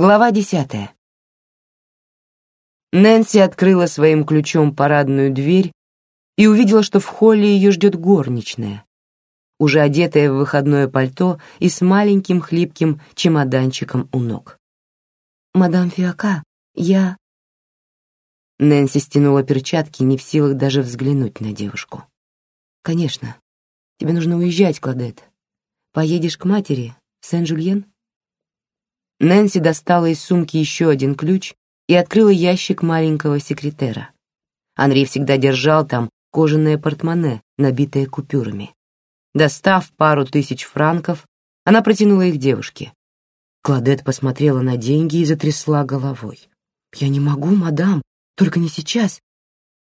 Глава десятая. Нэнси открыла своим ключом парадную дверь и увидела, что в холле ее ждет горничная, уже одетая в выходное пальто и с маленьким хлипким чемоданчиком у ног. «Мадам Фиака, я...» Нэнси стянула перчатки, не в силах даже взглянуть на девушку. «Конечно. Тебе нужно уезжать, Кладет. Поедешь к матери, в Сен-Жульен?» Нэнси достала из сумки еще один ключ и открыла ящик маленького секретера. Анри всегда держал там кожаное портмоне, набитое купюрами. Достав пару тысяч франков, она протянула их девушке. Кладет посмотрела на деньги и затрясла головой. «Я не могу, мадам, только не сейчас.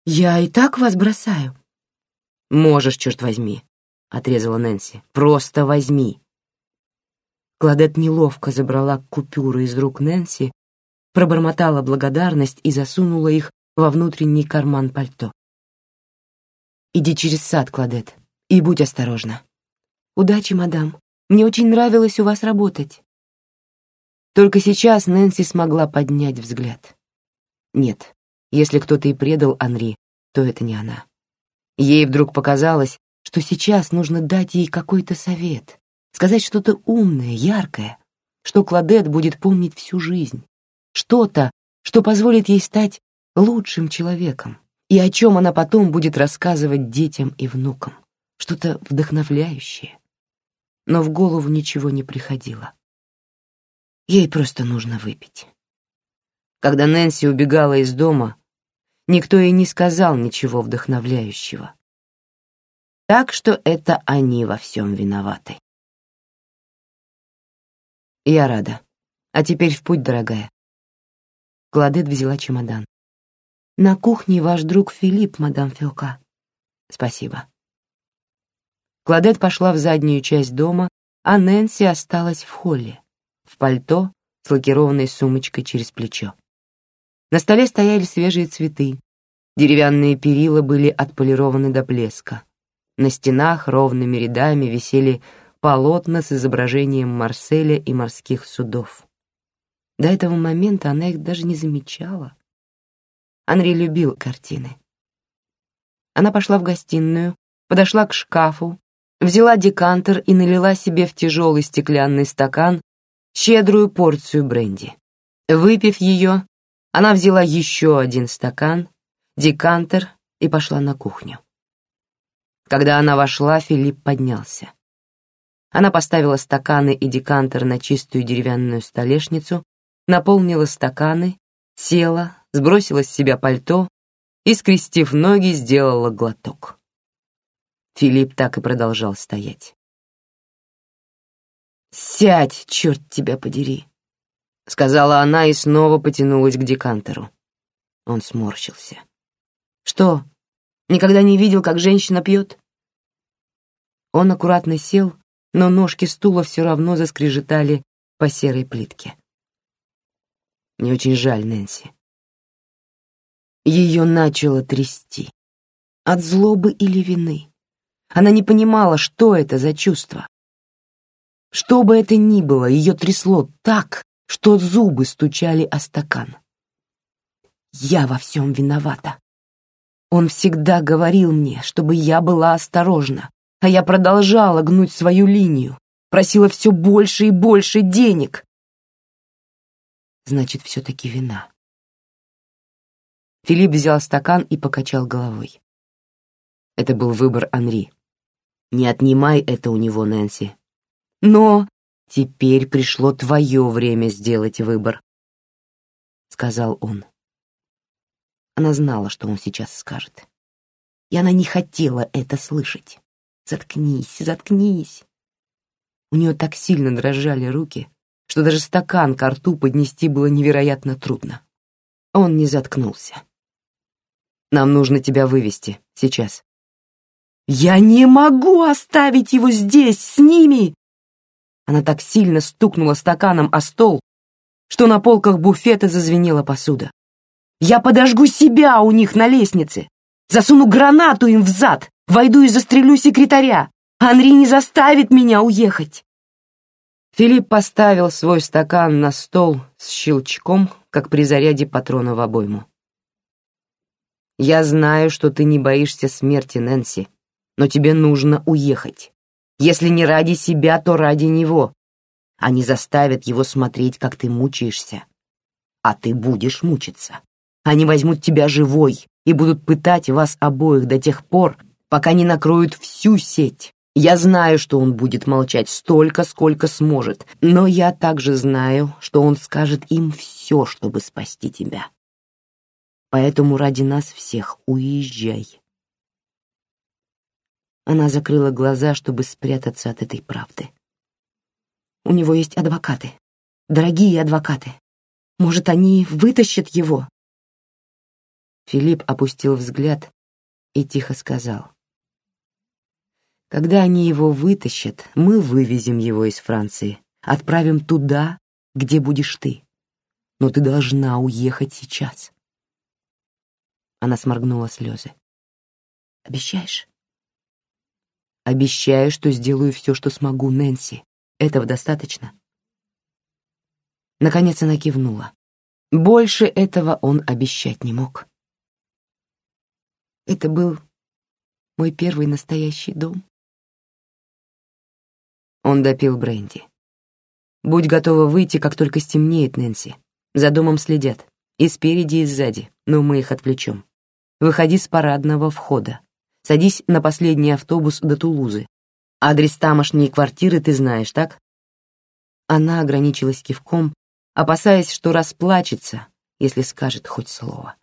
Я и так вас бросаю». «Можешь, черт возьми», — отрезала Нэнси. «Просто возьми». Кладет неловко забрала купюры из рук Нэнси, пробормотала благодарность и засунула их во внутренний карман пальто. «Иди через сад, Кладет, и будь осторожна». «Удачи, мадам. Мне очень нравилось у вас работать». Только сейчас Нэнси смогла поднять взгляд. Нет, если кто-то и предал Анри, то это не она. Ей вдруг показалось, что сейчас нужно дать ей какой-то совет, сказать что-то умное, яркое, что Кладет будет помнить всю жизнь, что-то, что позволит ей стать лучшим человеком, и о чем она потом будет рассказывать детям и внукам, что-то вдохновляющее. Но в голову ничего не приходило. Ей просто нужно выпить. Когда Нэнси убегала из дома, никто ей не сказал ничего вдохновляющего. Так что это они во всем виноваты. Я рада. А теперь в путь, дорогая. Кладет взяла чемодан. На кухне ваш друг Филипп, мадам Филка. Спасибо. Кладет пошла в заднюю часть дома, а Нэнси осталась в холле, в пальто с лакированной сумочкой через плечо. На столе стояли свежие цветы. Деревянные перила были отполированы до блеска. На стенах ровными рядами висели полотна с изображением Марселя и морских судов. До этого момента она их даже не замечала. Анри любил картины. Она пошла в гостиную, подошла к шкафу, взяла декантер и налила себе в тяжелый стеклянный стакан щедрую порцию бренди. Выпив ее, она взяла еще один стакан, декантер и пошла на кухню. Когда она вошла, Филипп поднялся. Она поставила стаканы и декантер на чистую деревянную столешницу, наполнила стаканы, села, сбросила с себя пальто и, скрестив ноги, сделала глоток. Филипп так и продолжал стоять. «Сядь, черт тебя подери!» — сказала она и снова потянулась к декантеру. Он сморщился. «Что, никогда не видел, как женщина пьет?» Он аккуратно сел но ножки стула все равно заскрежетали по серой плитке. Мне очень жаль Нэнси. Ее начало трясти. От злобы или вины. Она не понимала, что это за чувство. Что бы это ни было, ее трясло так, что зубы стучали о стакан. Я во всем виновата. Он всегда говорил мне, чтобы я была осторожна, а я продолжала гнуть свою линию, просила все больше и больше денег. Значит, все-таки вина. Филипп взял стакан и покачал головой. Это был выбор Анри. Не отнимай это у него, Нэнси. Но теперь пришло твое время сделать выбор, — сказал он. Она знала, что он сейчас скажет. И она не хотела это слышать. Заткнись, заткнись. У нее так сильно дрожали руки, что даже стакан к рту поднести было невероятно трудно. Он не заткнулся. Нам нужно тебя вывести сейчас. Я не могу оставить его здесь с ними. Она так сильно стукнула стаканом о стол, что на полках буфета зазвенела посуда. Я подожгу себя у них на лестнице, засуну гранату им в зад, Войду и застрелю секретаря. Анри не заставит меня уехать. Филипп поставил свой стакан на стол с щелчком, как при заряде патрона в обойму. «Я знаю, что ты не боишься смерти, Нэнси, но тебе нужно уехать. Если не ради себя, то ради него. Они заставят его смотреть, как ты мучаешься. А ты будешь мучиться. Они возьмут тебя живой и будут пытать вас обоих до тех пор, пока не накроют всю сеть. Я знаю, что он будет молчать столько, сколько сможет, но я также знаю, что он скажет им все, чтобы спасти тебя. Поэтому ради нас всех уезжай. Она закрыла глаза, чтобы спрятаться от этой правды. У него есть адвокаты, дорогие адвокаты. Может, они вытащат его? Филипп опустил взгляд и тихо сказал. Когда они его вытащат, мы вывезем его из Франции, отправим туда, где будешь ты. Но ты должна уехать сейчас. Она сморгнула слезы. Обещаешь? Обещаю, что сделаю все, что смогу, Нэнси. Этого достаточно. Наконец она кивнула. Больше этого он обещать не мог. Это был мой первый настоящий дом. Он допил бренди. Будь готова выйти, как только стемнеет, Нэнси. За домом следят. И спереди, и сзади, но мы их отвлечем. Выходи с парадного входа. Садись на последний автобус до Тулузы. Адрес тамошней квартиры ты знаешь, так? Она ограничилась кивком, опасаясь, что расплачется, если скажет хоть слово.